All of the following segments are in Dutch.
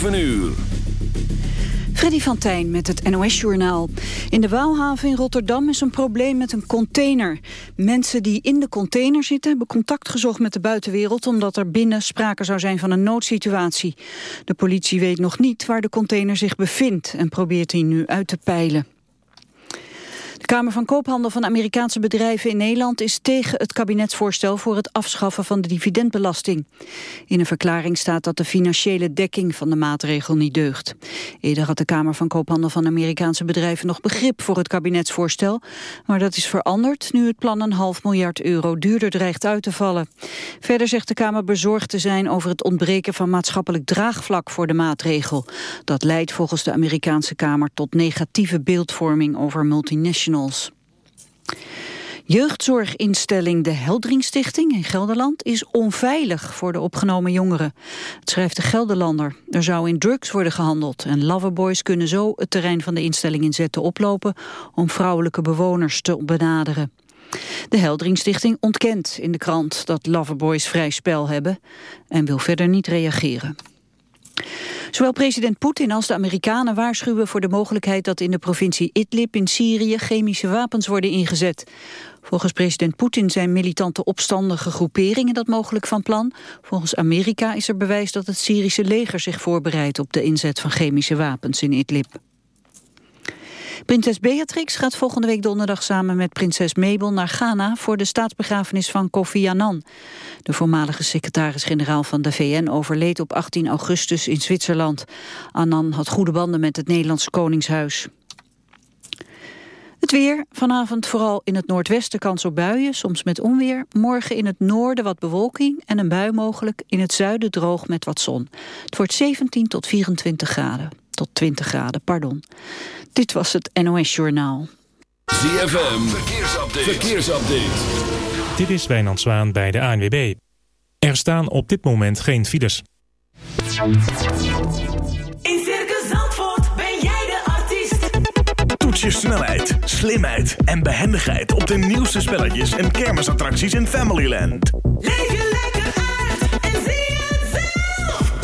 7 uur. Freddy van Tijn met het NOS-journaal. In de Waalhaven in Rotterdam is een probleem met een container. Mensen die in de container zitten hebben contact gezocht met de buitenwereld... omdat er binnen sprake zou zijn van een noodsituatie. De politie weet nog niet waar de container zich bevindt... en probeert die nu uit te peilen. De Kamer van Koophandel van Amerikaanse bedrijven in Nederland is tegen het kabinetsvoorstel voor het afschaffen van de dividendbelasting. In een verklaring staat dat de financiële dekking van de maatregel niet deugt. Eerder had de Kamer van Koophandel van Amerikaanse bedrijven nog begrip voor het kabinetsvoorstel, maar dat is veranderd nu het plan een half miljard euro duurder dreigt uit te vallen. Verder zegt de Kamer bezorgd te zijn over het ontbreken van maatschappelijk draagvlak voor de maatregel. Dat leidt volgens de Amerikaanse Kamer tot negatieve beeldvorming over multinationals. Jeugdzorginstelling De Heldringstichting in Gelderland is onveilig voor de opgenomen jongeren. Het schrijft de Gelderlander. Er zou in drugs worden gehandeld en loverboys kunnen zo het terrein van de instelling inzetten oplopen om vrouwelijke bewoners te benaderen. De Heldringstichting ontkent in de krant dat loverboys vrij spel hebben en wil verder niet reageren. Zowel president Poetin als de Amerikanen waarschuwen voor de mogelijkheid dat in de provincie Idlib in Syrië chemische wapens worden ingezet. Volgens president Poetin zijn militante opstandige groeperingen dat mogelijk van plan. Volgens Amerika is er bewijs dat het Syrische leger zich voorbereidt op de inzet van chemische wapens in Idlib. Prinses Beatrix gaat volgende week donderdag samen met prinses Mabel naar Ghana voor de staatsbegrafenis van Kofi Annan. De voormalige secretaris-generaal van de VN overleed op 18 augustus in Zwitserland. Annan had goede banden met het Nederlandse Koningshuis. Het weer, vanavond vooral in het noordwesten kans op buien, soms met onweer. Morgen in het noorden wat bewolking en een bui mogelijk. In het zuiden droog met wat zon. Het wordt 17 tot 24 graden. Tot 20 graden, pardon. Dit was het NOS Journaal. ZFM, verkeersupdate. verkeersupdate. Dit is Wijnand Zwaan bij de ANWB. Er staan op dit moment geen files. In Circus Zandvoort ben jij de artiest. Toets je snelheid, slimheid en behendigheid op de nieuwste spelletjes en kermisattracties in Familyland. Leef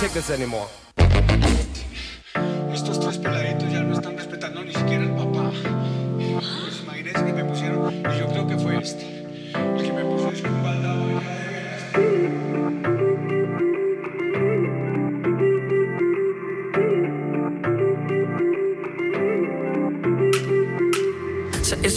take this anymore. Estos tres peladitos ya no están respetando ni siquiera al papá. Pues imagínense que me pusieron, y yo creo que fue este, el que me puso es un baldado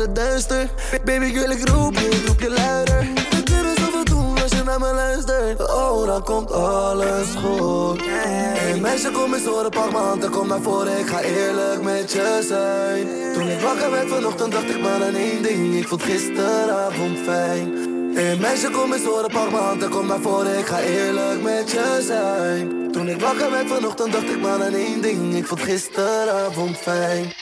ik. Baby, ik wil ik roep je, roep je luider. We kunnen zoveel doen als je naar me luistert. Oh, dan komt alles goed. Hey, meisje, kom eens horen, pak mijn hand en kom naar voren. Ik ga eerlijk met je zijn. Toen ik wakker werd vanochtend, dacht ik maar aan één ding. Ik vond gisteravond fijn. Hey meisje, kom eens horen, pak mijn hand en kom naar voren. Ik ga eerlijk met je zijn. Toen ik wakker werd vanochtend, dacht ik maar aan één ding. Ik vond gisteravond fijn.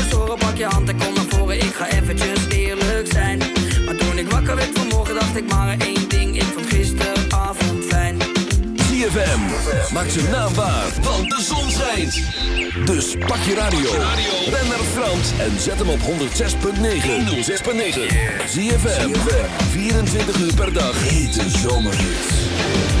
je hand en kom naar voren, ik ga eventjes eerlijk zijn. Maar toen ik wakker werd vanmorgen, dacht ik maar één ding, ik vond gisteravond fijn. ZFM, maak zijn naam waar, want de zon schijnt. Dus pak je radio, ren naar Frans en zet hem op 106.9. 106.9, ZFM, 24 uur per dag, hete zomerhits.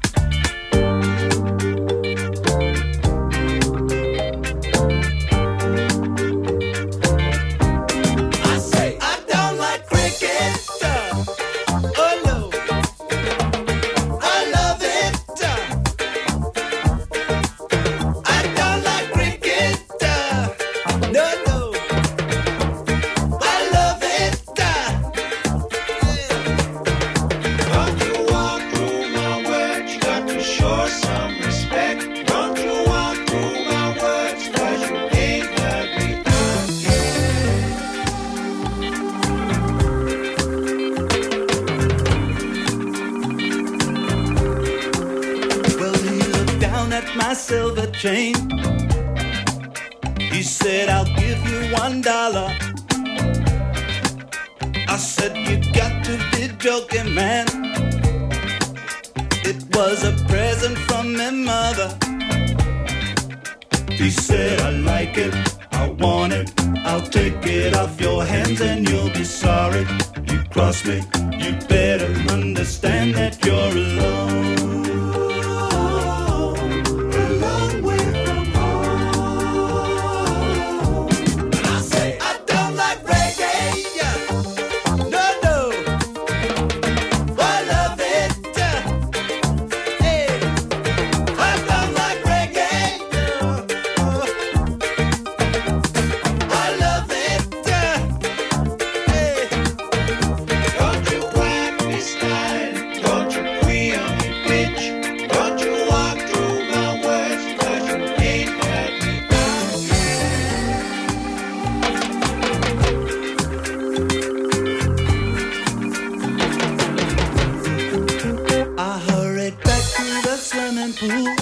swimming pool,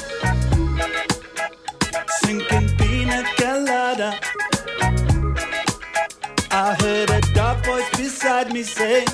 sinking pina colada. I heard a dark voice beside me say.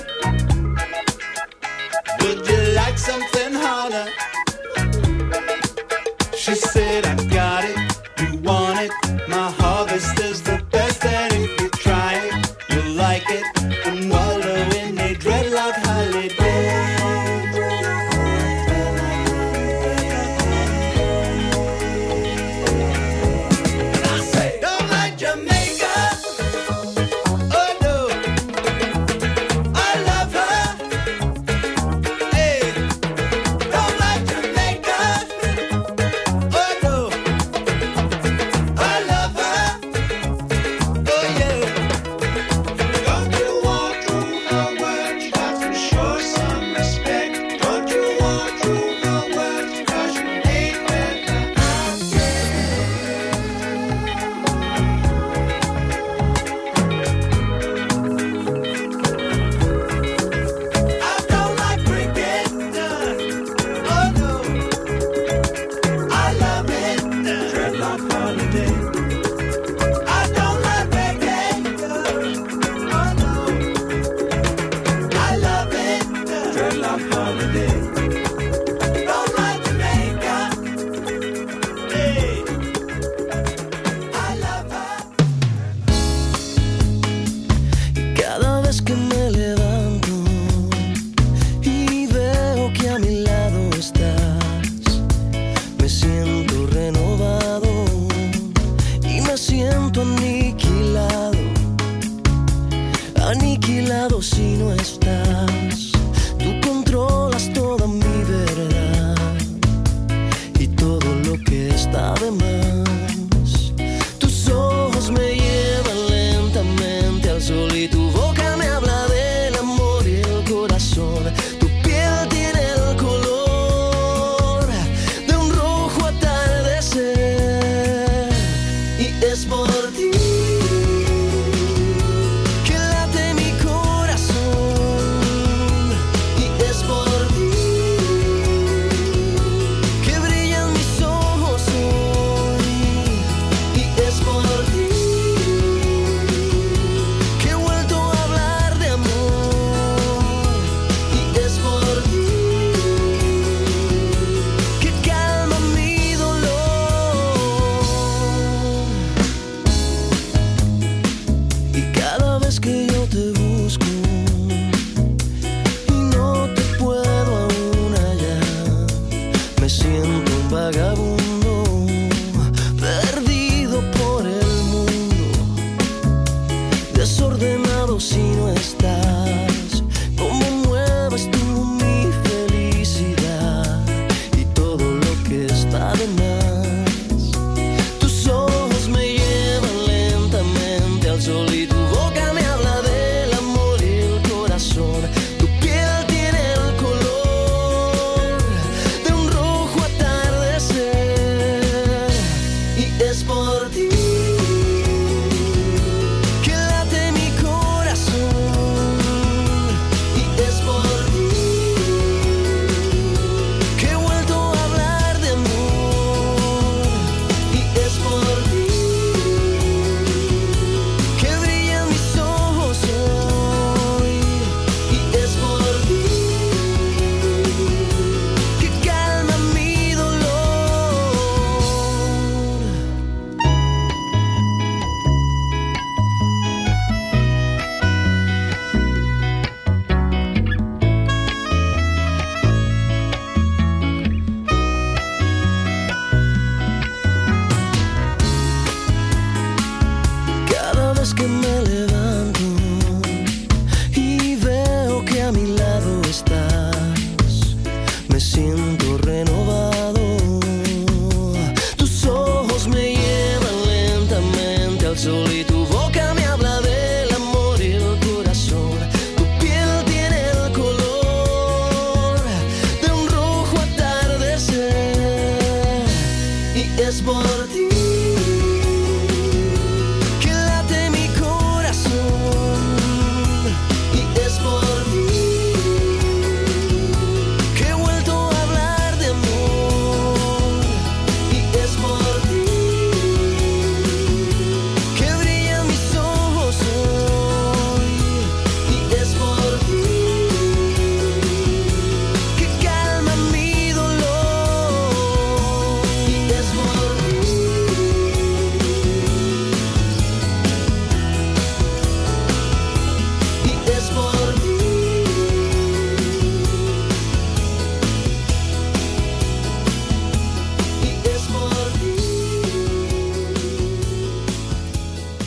me siento aniquilado, aniquilado si no estás. Tú controlas toda mi verdad y todo lo que está de más.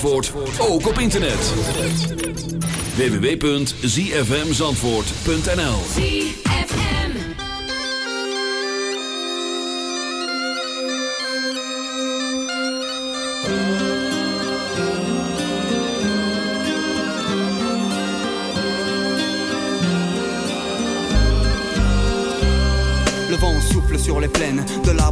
Zandvoort, ook op internet. www.zfmzandvoort.nl Le vent souffle sur les plaines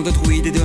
De druides et de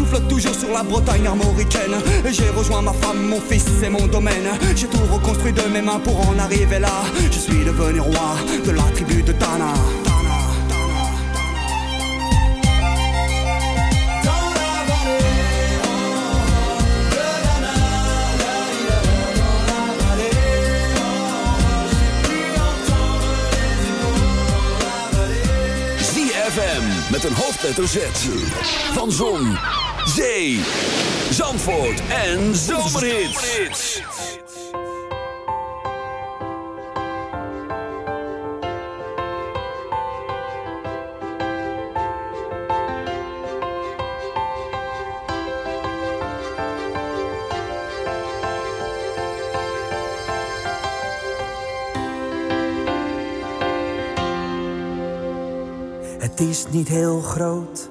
souffle toujours sur la Bretagne armoricaine. Et j'ai rejoint ma femme, mon fils et mon domaine. J'ai tout reconstruit de mes mains pour en arriver là. Je suis devenu roi de la tribu de Tana. Met een hoofdletter Z. Van Zon, Zee, Zandvoort en Zomerhits. Het is niet heel groot,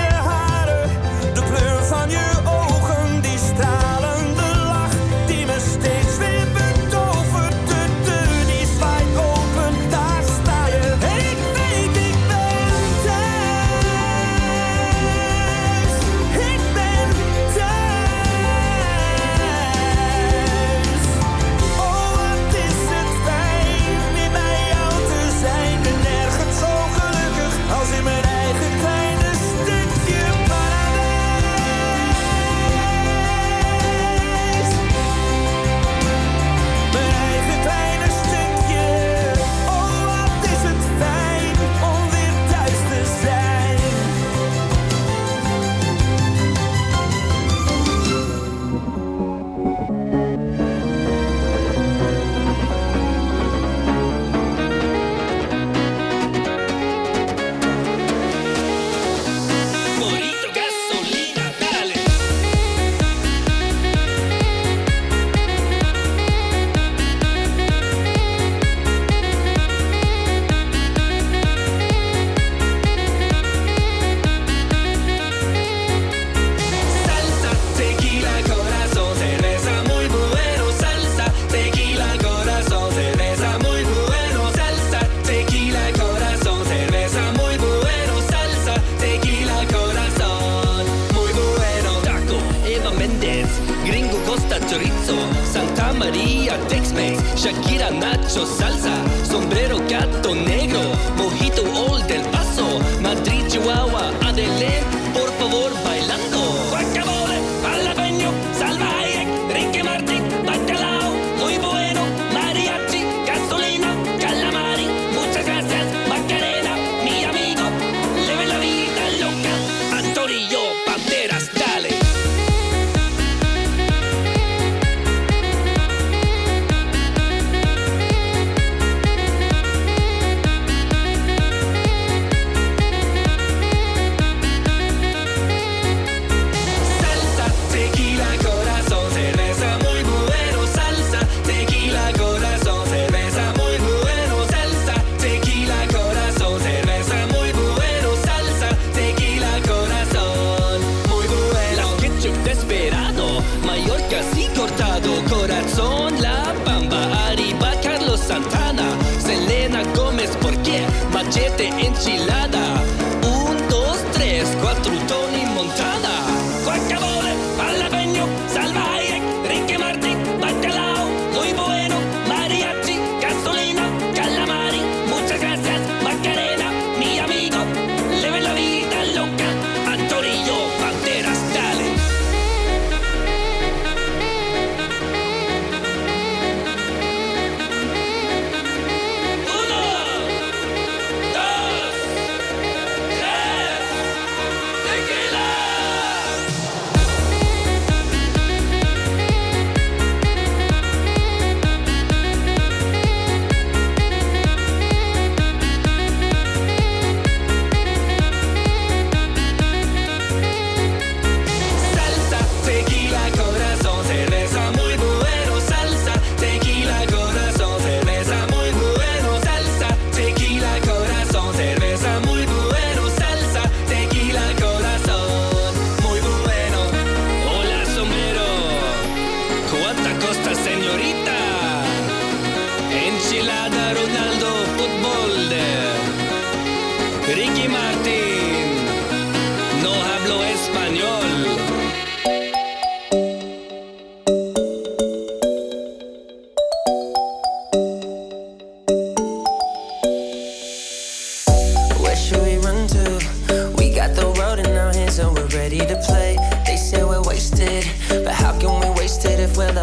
7 enchiladas